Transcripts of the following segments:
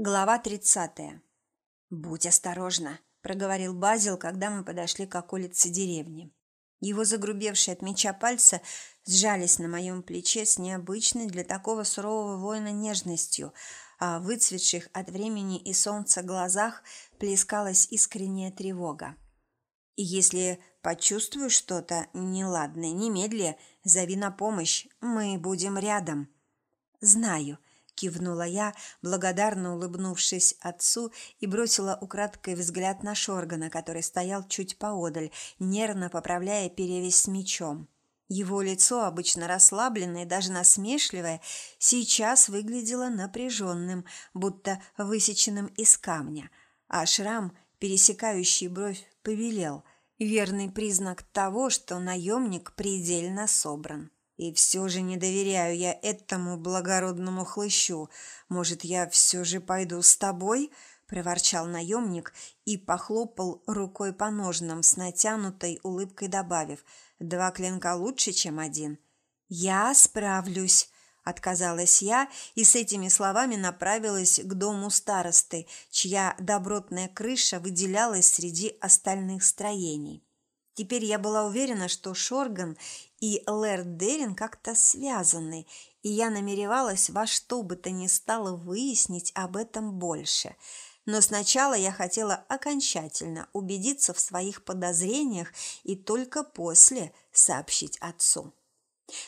Глава 30. «Будь осторожна», – проговорил Базил, когда мы подошли к околице деревни. Его загрубевшие от меча пальцы сжались на моем плече с необычной для такого сурового воина нежностью, а выцветших от времени и солнца глазах плескалась искренняя тревога. «И если почувствуешь что-то неладное, немедли зови на помощь, мы будем рядом». «Знаю», – кивнула я, благодарно улыбнувшись отцу и бросила украдкой взгляд на Шоргана, который стоял чуть поодаль, нервно поправляя перевязь с мечом. Его лицо, обычно расслабленное и даже насмешливое, сейчас выглядело напряженным, будто высеченным из камня, а шрам, пересекающий бровь, побелел, верный признак того, что наемник предельно собран. И все же не доверяю я этому благородному хлыщу. Может, я все же пойду с тобой?» – проворчал наемник и похлопал рукой по ножнам с натянутой улыбкой добавив. «Два клинка лучше, чем один». «Я справлюсь», – отказалась я и с этими словами направилась к дому старосты, чья добротная крыша выделялась среди остальных строений. Теперь я была уверена, что Шорган и Лэрд Дерин как-то связаны, и я намеревалась во что бы то ни стало выяснить об этом больше. Но сначала я хотела окончательно убедиться в своих подозрениях и только после сообщить отцу.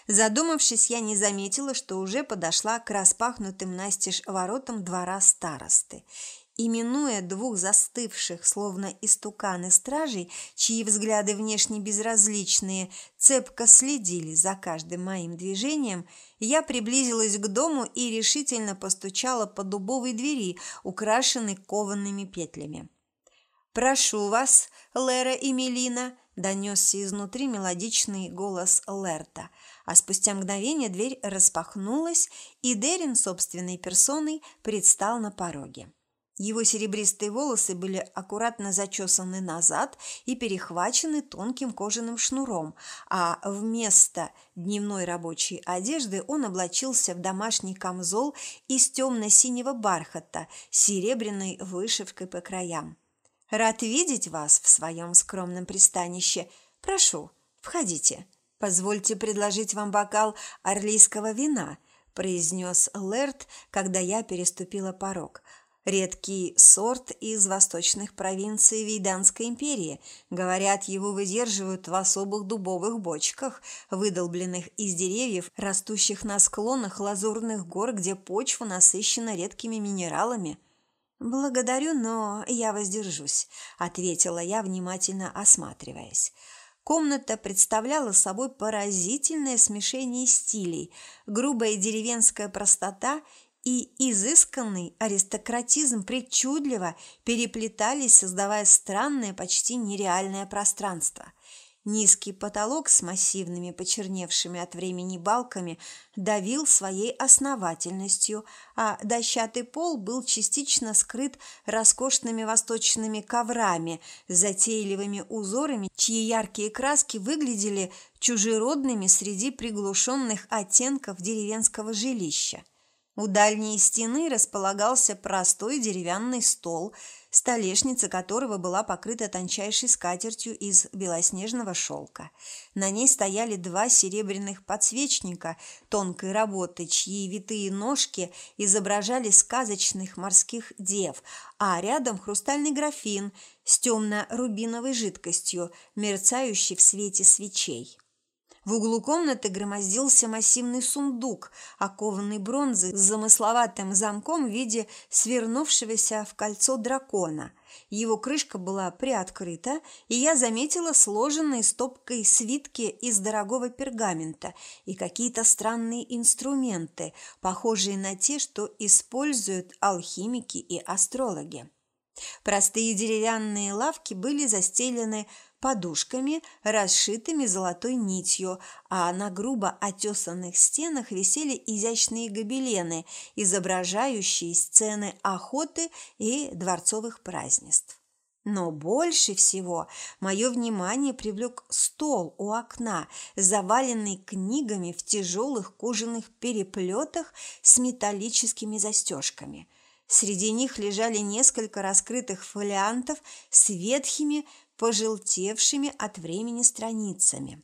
Задумавшись, я не заметила, что уже подошла к распахнутым настежь воротам двора старосты именуя двух застывших, словно истуканы стражей, чьи взгляды внешне безразличные, цепко следили за каждым моим движением, я приблизилась к дому и решительно постучала по дубовой двери, украшенной коваными петлями. «Прошу вас, Лера и Мелина!» – донесся изнутри мелодичный голос Лерта, а спустя мгновение дверь распахнулась, и Дерин собственной персоной предстал на пороге. Его серебристые волосы были аккуратно зачесаны назад и перехвачены тонким кожаным шнуром, а вместо дневной рабочей одежды он облачился в домашний камзол из темно-синего бархата с серебряной вышивкой по краям. «Рад видеть вас в своем скромном пристанище. Прошу, входите. Позвольте предложить вам бокал орлийского вина», – произнес Лерт, когда я переступила порог – Редкий сорт из восточных провинций Вейданской империи. Говорят, его выдерживают в особых дубовых бочках, выдолбленных из деревьев, растущих на склонах лазурных гор, где почва насыщена редкими минералами. «Благодарю, но я воздержусь», – ответила я, внимательно осматриваясь. Комната представляла собой поразительное смешение стилей, грубая деревенская простота и изысканный аристократизм причудливо переплетались, создавая странное, почти нереальное пространство. Низкий потолок с массивными почерневшими от времени балками давил своей основательностью, а дощатый пол был частично скрыт роскошными восточными коврами с затейливыми узорами, чьи яркие краски выглядели чужеродными среди приглушенных оттенков деревенского жилища. У дальней стены располагался простой деревянный стол, столешница которого была покрыта тончайшей скатертью из белоснежного шелка. На ней стояли два серебряных подсвечника тонкой работы, чьи витые ножки изображали сказочных морских дев, а рядом хрустальный графин с темно-рубиновой жидкостью, мерцающий в свете свечей. В углу комнаты громоздился массивный сундук, окованный бронзой с замысловатым замком в виде свернувшегося в кольцо дракона. Его крышка была приоткрыта, и я заметила сложенные стопкой свитки из дорогого пергамента и какие-то странные инструменты, похожие на те, что используют алхимики и астрологи. Простые деревянные лавки были застелены подушками, расшитыми золотой нитью, а на грубо отесанных стенах висели изящные гобелены, изображающие сцены охоты и дворцовых празднеств. Но больше всего мое внимание привлек стол у окна, заваленный книгами в тяжелых кожаных переплетах с металлическими застежками – Среди них лежали несколько раскрытых фолиантов с ветхими, пожелтевшими от времени страницами.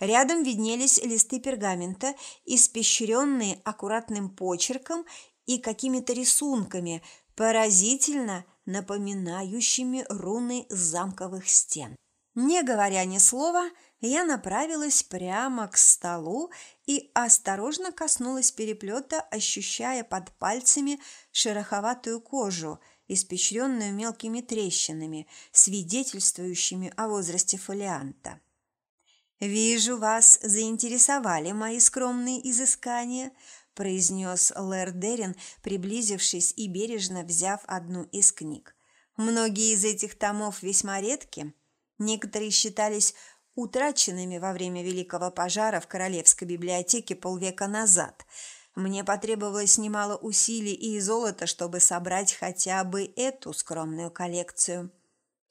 Рядом виднелись листы пергамента, испещренные аккуратным почерком и какими-то рисунками, поразительно напоминающими руны замковых стен. Не говоря ни слова, я направилась прямо к столу и осторожно коснулась переплета, ощущая под пальцами шероховатую кожу, испещренную мелкими трещинами, свидетельствующими о возрасте фолианта. «Вижу, вас заинтересовали мои скромные изыскания», произнес Лэр Дерин, приблизившись и бережно взяв одну из книг. «Многие из этих томов весьма редки. Некоторые считались утраченными во время Великого пожара в Королевской библиотеке полвека назад. Мне потребовалось немало усилий и золота, чтобы собрать хотя бы эту скромную коллекцию».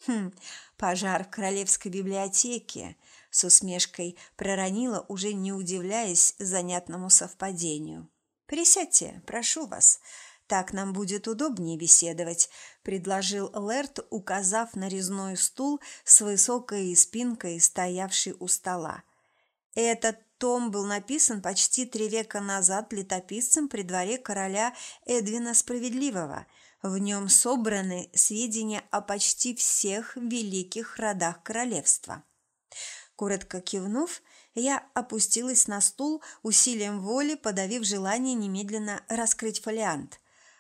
«Хм, пожар в Королевской библиотеке», – с усмешкой проронила, уже не удивляясь занятному совпадению. «Присядьте, прошу вас. Так нам будет удобнее беседовать», – предложил Лерт, указав на резной стул с высокой спинкой, стоявший у стола. Этот том был написан почти три века назад летописцем при дворе короля Эдвина Справедливого. В нем собраны сведения о почти всех великих родах королевства. Коротко кивнув, я опустилась на стул, усилием воли подавив желание немедленно раскрыть фолиант.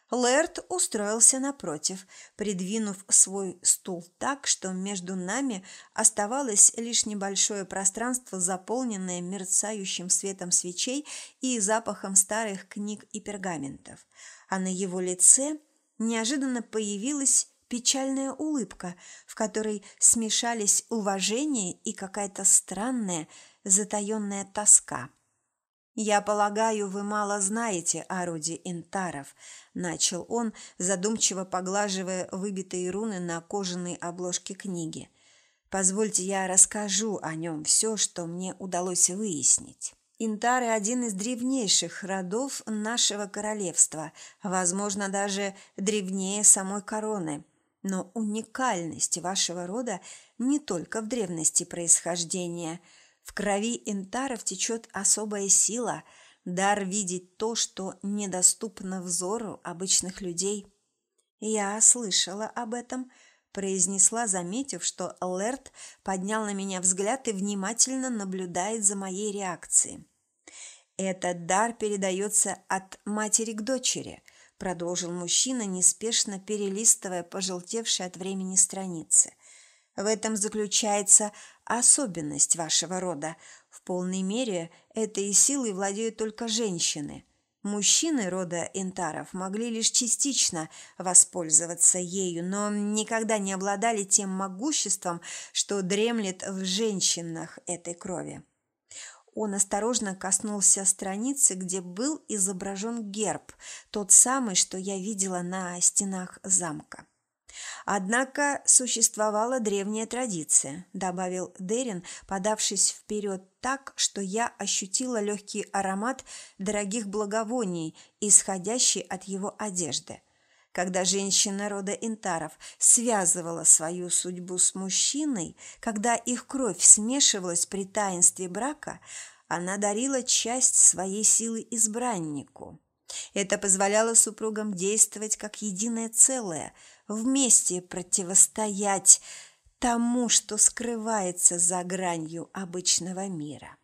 Лэрд устроился напротив, придвинув свой стул так, что между нами оставалось лишь небольшое пространство, заполненное мерцающим светом свечей и запахом старых книг и пергаментов. А на его лице неожиданно появилась печальная улыбка, в которой смешались уважение и какая-то странная, затаенная тоска. «Я полагаю, вы мало знаете о роде Интаров», – начал он, задумчиво поглаживая выбитые руны на кожаной обложке книги. «Позвольте, я расскажу о нем все, что мне удалось выяснить». Интары – один из древнейших родов нашего королевства, возможно, даже древнее самой короны. Но уникальность вашего рода не только в древности происхождения – в крови интаров течет особая сила, дар видеть то, что недоступно взору обычных людей. Я слышала об этом, произнесла, заметив, что Лерт поднял на меня взгляд и внимательно наблюдает за моей реакцией. Этот дар передается от матери к дочери, продолжил мужчина, неспешно перелистывая пожелтевшие от времени страницы. В этом заключается особенность вашего рода. В полной мере этой силой владеют только женщины. Мужчины рода Интаров могли лишь частично воспользоваться ею, но никогда не обладали тем могуществом, что дремлет в женщинах этой крови. Он осторожно коснулся страницы, где был изображен герб, тот самый, что я видела на стенах замка. Однако существовала древняя традиция, добавил Дерин, подавшись вперед так, что я ощутила легкий аромат дорогих благовоний, исходящий от его одежды. Когда женщина рода Интаров связывала свою судьбу с мужчиной, когда их кровь смешивалась при таинстве брака, она дарила часть своей силы избраннику. Это позволяло супругам действовать как единое целое – вместе противостоять тому, что скрывается за гранью обычного мира.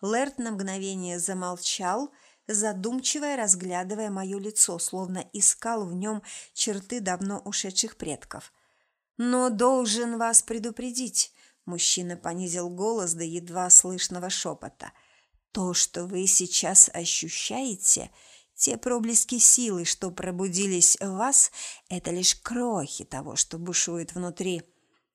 Лэрт на мгновение замолчал, задумчиво разглядывая мое лицо, словно искал в нем черты давно ушедших предков. «Но должен вас предупредить», – мужчина понизил голос до едва слышного шепота. «То, что вы сейчас ощущаете – те проблески силы, что пробудились в вас, это лишь крохи того, что бушует внутри.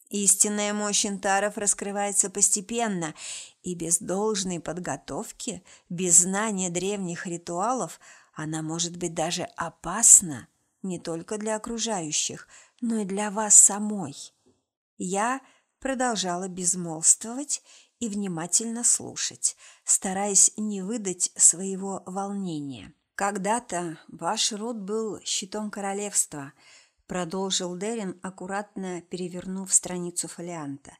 Истинная мощь интаров раскрывается постепенно, и без должной подготовки, без знания древних ритуалов, она может быть даже опасна не только для окружающих, но и для вас самой. Я продолжала безмолвствовать и внимательно слушать, стараясь не выдать своего волнения. Когда-то ваш род был щитом королевства, продолжил Дерин, аккуратно перевернув страницу фолианта.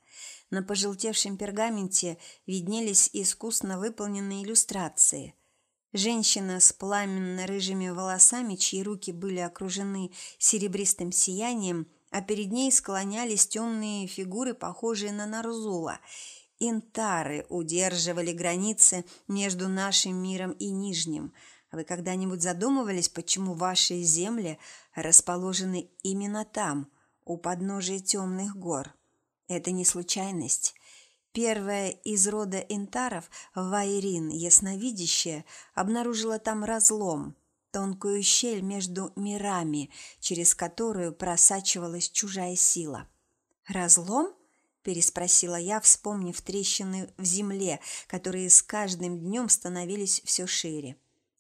На пожелтевшем пергаменте виднелись искусно выполненные иллюстрации. Женщина с пламенно-рыжими волосами, чьи руки были окружены серебристым сиянием, а перед ней склонялись темные фигуры, похожие на Нарзула. Интары удерживали границы между нашим миром и Нижним – вы когда-нибудь задумывались, почему ваши земли расположены именно там, у подножия темных гор? Это не случайность. Первая из рода интаров, Вайрин, ясновидящая, обнаружила там разлом, тонкую щель между мирами, через которую просачивалась чужая сила. «Разлом?» – переспросила я, вспомнив трещины в земле, которые с каждым днем становились все шире.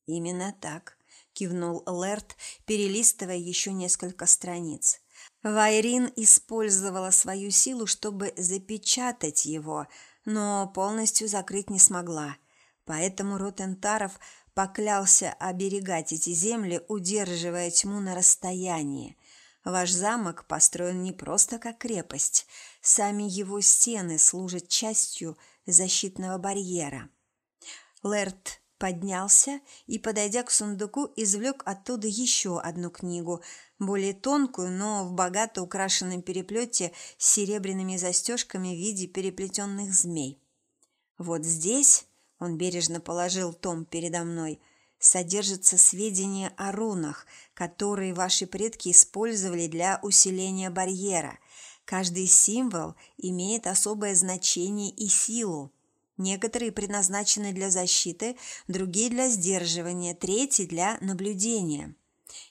«Именно так», – кивнул Лерт, перелистывая еще несколько страниц. Вайрин использовала свою силу, чтобы запечатать его, но полностью закрыть не смогла. Поэтому Ротентаров поклялся оберегать эти земли, удерживая тьму на расстоянии. Ваш замок построен не просто как крепость. Сами его стены служат частью защитного барьера. Лерт поднялся и, подойдя к сундуку, извлек оттуда еще одну книгу, более тонкую, но в богато украшенном переплете с серебряными застежками в виде переплетенных змей. Вот здесь, он бережно положил том передо мной, содержатся сведения о рунах, которые ваши предки использовали для усиления барьера. Каждый символ имеет особое значение и силу. Некоторые предназначены для защиты, другие для сдерживания, третьи для наблюдения.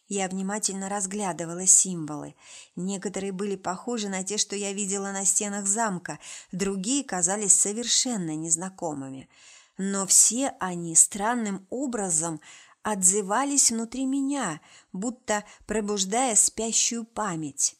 Я внимательно разглядывала символы. Некоторые были похожи на те, что я видела на стенах замка, другие казались совершенно незнакомыми. Но все они странным образом отзывались внутри меня, будто пробуждая спящую память.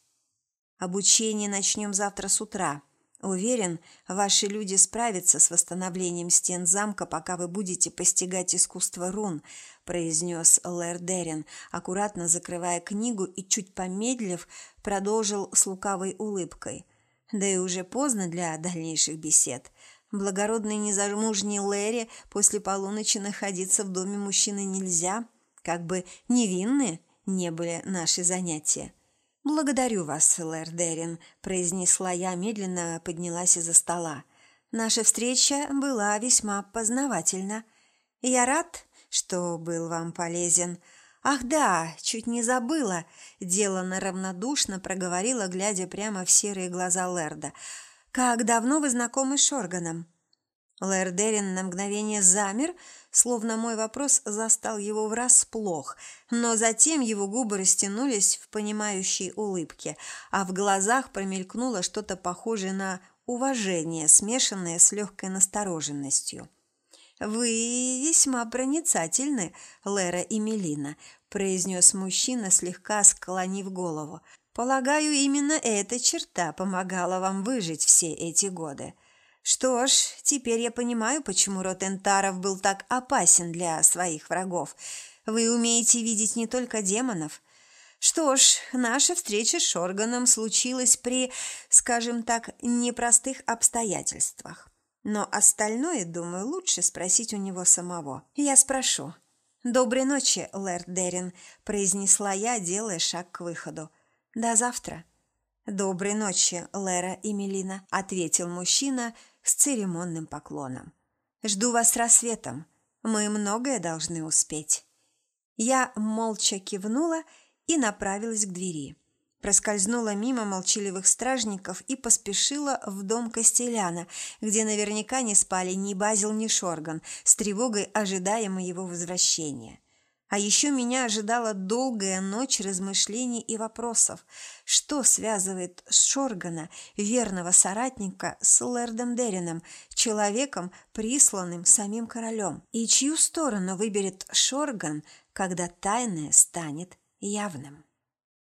Обучение начнем завтра с утра. Уверен, ваши люди справятся с восстановлением стен замка, пока вы будете постигать искусство рун, произнес Лэр Дерин, аккуратно закрывая книгу и чуть помедлив продолжил с лукавой улыбкой. Да и уже поздно для дальнейших бесед. Благородный незамужний Лэри после полуночи находиться в доме мужчины нельзя, как бы невинны не были наши занятия. «Благодарю вас, Лэр Дерин», – произнесла я, медленно поднялась из-за стола. «Наша встреча была весьма познавательна. Я рад, что был вам полезен. Ах да, чуть не забыла», – делано равнодушно проговорила, глядя прямо в серые глаза Лэрда. «Как давно вы знакомы с Шорганом?» Лэр Дерин на мгновение замер, словно мой вопрос застал его врасплох, но затем его губы растянулись в понимающей улыбке, а в глазах промелькнуло что-то похожее на уважение, смешанное с легкой настороженностью. «Вы весьма проницательны, Лера и Мелина», – произнес мужчина, слегка склонив голову. «Полагаю, именно эта черта помогала вам выжить все эти годы». Что ж, теперь я понимаю, почему род Энтаров был так опасен для своих врагов. Вы умеете видеть не только демонов. Что ж, наша встреча с Шорганом случилась при, скажем так, непростых обстоятельствах. Но остальное, думаю, лучше спросить у него самого. Я спрошу. «Доброй ночи, Лэрд Дерин», – произнесла я, делая шаг к выходу. «До завтра». «Доброй ночи, Лера и Мелина», – ответил мужчина с церемонным поклоном. «Жду вас с рассветом. Мы многое должны успеть». Я молча кивнула и направилась к двери. Проскользнула мимо молчаливых стражников и поспешила в дом Костеляна, где наверняка не спали ни Базил, ни Шорган, с тревогой ожидая моего возвращения. А еще меня ожидала долгая ночь размышлений и вопросов. Что связывает Шоргана, верного соратника, с Лэрдом Дерином, человеком, присланным самим королем? И чью сторону выберет Шорган, когда тайное станет явным?